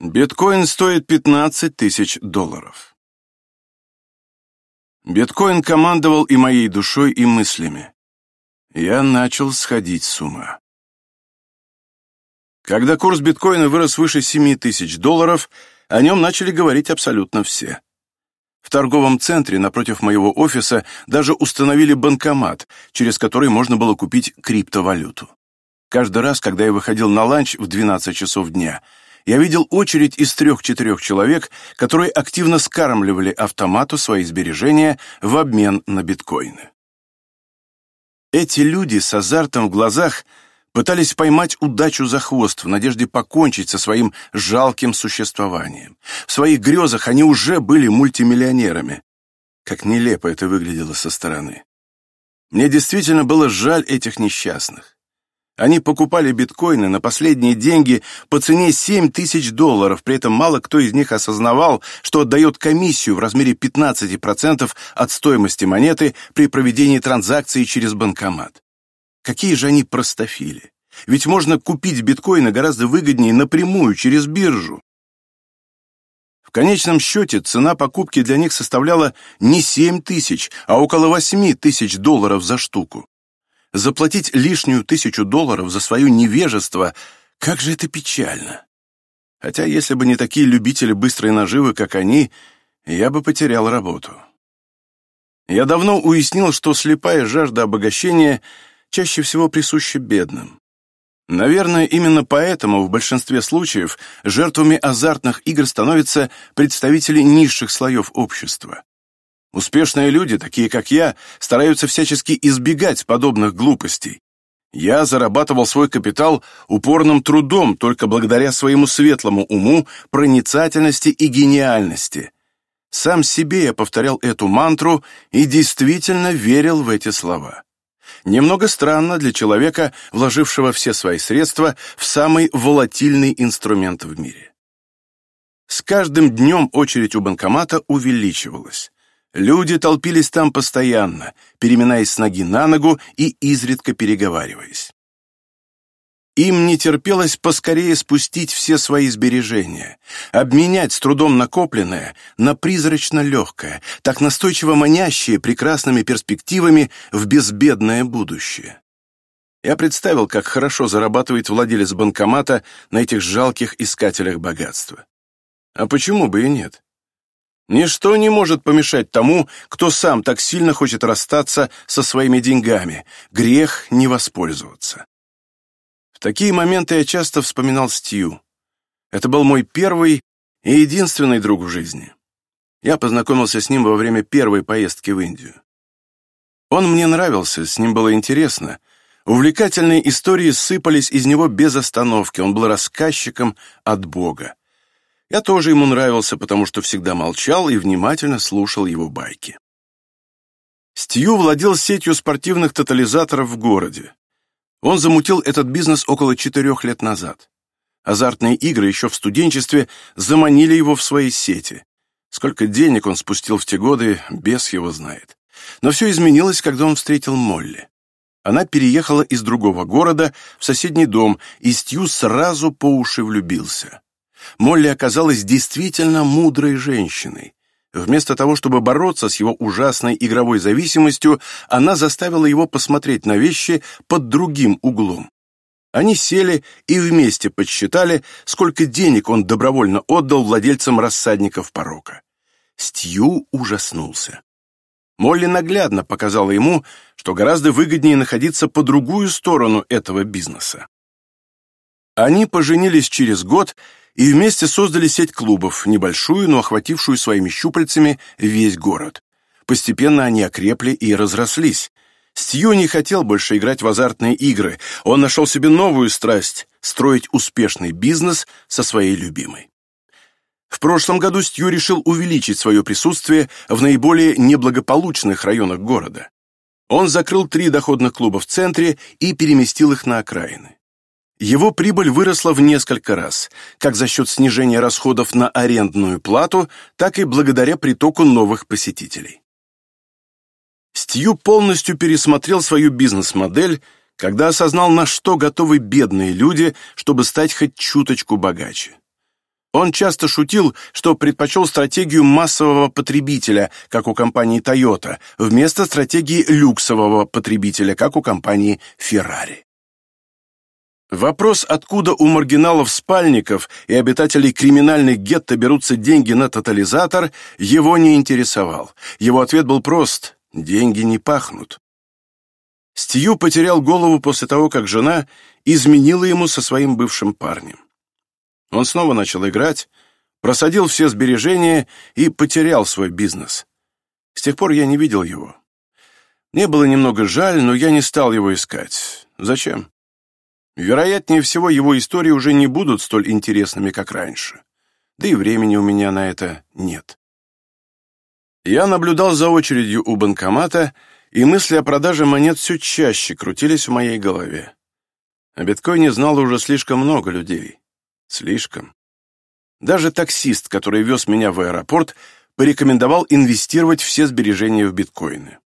Биткоин стоит 15 тысяч долларов. Биткоин командовал и моей душой, и мыслями. Я начал сходить с ума. Когда курс биткоина вырос выше 7 тысяч долларов, о нем начали говорить абсолютно все. В торговом центре напротив моего офиса даже установили банкомат, через который можно было купить криптовалюту. Каждый раз, когда я выходил на ланч в 12 часов дня, я видел очередь из трех-четырех человек, которые активно скармливали автомату свои сбережения в обмен на биткоины. Эти люди с азартом в глазах пытались поймать удачу за хвост в надежде покончить со своим жалким существованием. В своих грезах они уже были мультимиллионерами. Как нелепо это выглядело со стороны. Мне действительно было жаль этих несчастных. Они покупали биткоины на последние деньги по цене 7 тысяч долларов, при этом мало кто из них осознавал, что отдает комиссию в размере 15% от стоимости монеты при проведении транзакции через банкомат. Какие же они простофили! Ведь можно купить биткоины гораздо выгоднее напрямую, через биржу. В конечном счете цена покупки для них составляла не 7 тысяч, а около 8 тысяч долларов за штуку заплатить лишнюю тысячу долларов за свое невежество, как же это печально. Хотя если бы не такие любители быстрой наживы, как они, я бы потерял работу. Я давно уяснил, что слепая жажда обогащения чаще всего присуща бедным. Наверное, именно поэтому в большинстве случаев жертвами азартных игр становятся представители низших слоев общества. Успешные люди, такие как я, стараются всячески избегать подобных глупостей. Я зарабатывал свой капитал упорным трудом только благодаря своему светлому уму, проницательности и гениальности. Сам себе я повторял эту мантру и действительно верил в эти слова. Немного странно для человека, вложившего все свои средства в самый волатильный инструмент в мире. С каждым днем очередь у банкомата увеличивалась. Люди толпились там постоянно, переминаясь с ноги на ногу и изредка переговариваясь. Им не терпелось поскорее спустить все свои сбережения, обменять с трудом накопленное на призрачно легкое, так настойчиво манящее прекрасными перспективами в безбедное будущее. Я представил, как хорошо зарабатывает владелец банкомата на этих жалких искателях богатства. А почему бы и нет? Ничто не может помешать тому, кто сам так сильно хочет расстаться со своими деньгами. Грех не воспользоваться. В такие моменты я часто вспоминал Стью. Это был мой первый и единственный друг в жизни. Я познакомился с ним во время первой поездки в Индию. Он мне нравился, с ним было интересно. Увлекательные истории сыпались из него без остановки, он был рассказчиком от Бога. Я тоже ему нравился, потому что всегда молчал и внимательно слушал его байки. Стью владел сетью спортивных тотализаторов в городе. Он замутил этот бизнес около четырех лет назад. Азартные игры еще в студенчестве заманили его в свои сети. Сколько денег он спустил в те годы, бес его знает. Но все изменилось, когда он встретил Молли. Она переехала из другого города в соседний дом, и Стью сразу по уши влюбился. Молли оказалась действительно мудрой женщиной. Вместо того, чтобы бороться с его ужасной игровой зависимостью, она заставила его посмотреть на вещи под другим углом. Они сели и вместе подсчитали, сколько денег он добровольно отдал владельцам рассадников порока. Стью ужаснулся. Молли наглядно показала ему, что гораздо выгоднее находиться по другую сторону этого бизнеса. Они поженились через год и вместе создали сеть клубов, небольшую, но охватившую своими щупальцами весь город. Постепенно они окрепли и разрослись. Стью не хотел больше играть в азартные игры. Он нашел себе новую страсть — строить успешный бизнес со своей любимой. В прошлом году Стью решил увеличить свое присутствие в наиболее неблагополучных районах города. Он закрыл три доходных клуба в центре и переместил их на окраины. Его прибыль выросла в несколько раз, как за счет снижения расходов на арендную плату, так и благодаря притоку новых посетителей. Стью полностью пересмотрел свою бизнес-модель, когда осознал, на что готовы бедные люди, чтобы стать хоть чуточку богаче. Он часто шутил, что предпочел стратегию массового потребителя, как у компании Toyota, вместо стратегии люксового потребителя, как у компании Ferrari. Вопрос, откуда у маргиналов-спальников и обитателей криминальных гетто берутся деньги на тотализатор, его не интересовал. Его ответ был прост – деньги не пахнут. Стью потерял голову после того, как жена изменила ему со своим бывшим парнем. Он снова начал играть, просадил все сбережения и потерял свой бизнес. С тех пор я не видел его. Мне было немного жаль, но я не стал его искать. Зачем? Вероятнее всего, его истории уже не будут столь интересными, как раньше. Да и времени у меня на это нет. Я наблюдал за очередью у банкомата, и мысли о продаже монет все чаще крутились в моей голове. О биткоине знало уже слишком много людей. Слишком. Даже таксист, который вез меня в аэропорт, порекомендовал инвестировать все сбережения в биткоины.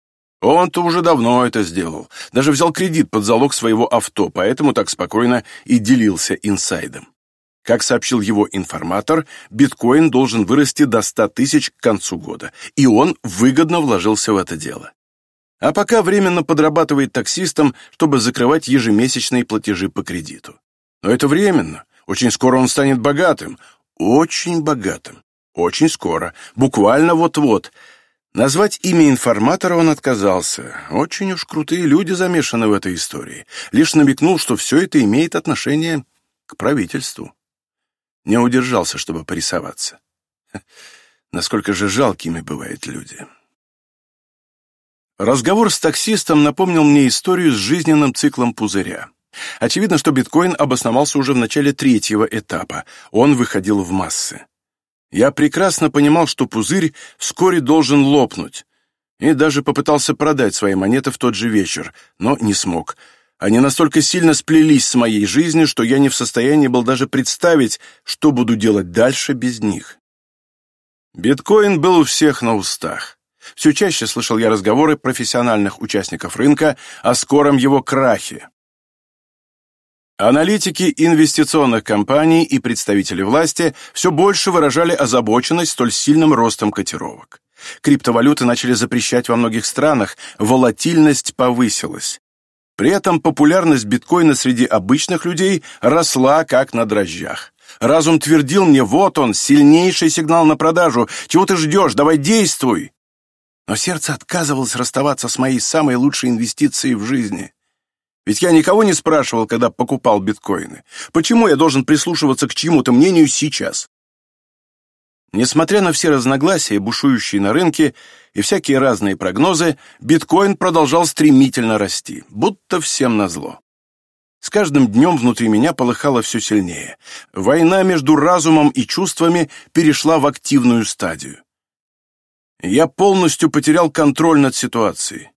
Он-то уже давно это сделал. Даже взял кредит под залог своего авто, поэтому так спокойно и делился инсайдом. Как сообщил его информатор, биткоин должен вырасти до 100 тысяч к концу года, и он выгодно вложился в это дело. А пока временно подрабатывает таксистом, чтобы закрывать ежемесячные платежи по кредиту. Но это временно. Очень скоро он станет богатым. Очень богатым. Очень скоро. Буквально вот-вот. Назвать имя информатора он отказался. Очень уж крутые люди замешаны в этой истории. Лишь намекнул, что все это имеет отношение к правительству. Не удержался, чтобы порисоваться. Насколько же жалкими бывают люди. Разговор с таксистом напомнил мне историю с жизненным циклом пузыря. Очевидно, что биткоин обосновался уже в начале третьего этапа. Он выходил в массы. Я прекрасно понимал, что пузырь вскоре должен лопнуть, и даже попытался продать свои монеты в тот же вечер, но не смог. Они настолько сильно сплелись с моей жизнью, что я не в состоянии был даже представить, что буду делать дальше без них. Биткоин был у всех на устах. Все чаще слышал я разговоры профессиональных участников рынка о скором его крахе. Аналитики инвестиционных компаний и представители власти все больше выражали озабоченность столь сильным ростом котировок. Криптовалюты начали запрещать во многих странах, волатильность повысилась. При этом популярность биткоина среди обычных людей росла как на дрожжах. Разум твердил мне, вот он, сильнейший сигнал на продажу, чего ты ждешь, давай действуй. Но сердце отказывалось расставаться с моей самой лучшей инвестицией в жизни. Ведь я никого не спрашивал, когда покупал биткоины. Почему я должен прислушиваться к чьему-то мнению сейчас? Несмотря на все разногласия, бушующие на рынке, и всякие разные прогнозы, биткоин продолжал стремительно расти, будто всем назло. С каждым днем внутри меня полыхало все сильнее. Война между разумом и чувствами перешла в активную стадию. Я полностью потерял контроль над ситуацией.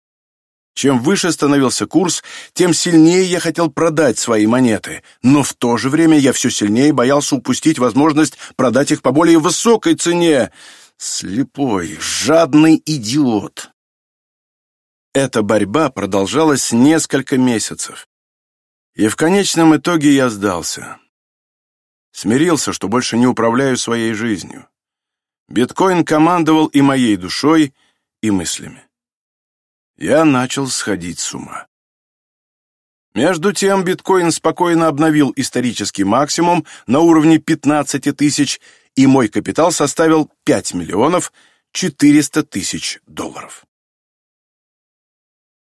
Чем выше становился курс, тем сильнее я хотел продать свои монеты, но в то же время я все сильнее боялся упустить возможность продать их по более высокой цене. Слепой, жадный идиот. Эта борьба продолжалась несколько месяцев. И в конечном итоге я сдался. Смирился, что больше не управляю своей жизнью. Биткоин командовал и моей душой, и мыслями я начал сходить с ума. Между тем биткоин спокойно обновил исторический максимум на уровне 15 тысяч, и мой капитал составил 5 миллионов 400 тысяч долларов.